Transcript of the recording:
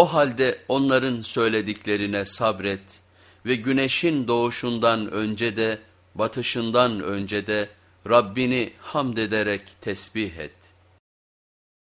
O halde onların söylediklerine sabret ve güneşin doğuşundan önce de batışından önce de Rabbini hamd ederek tesbih et.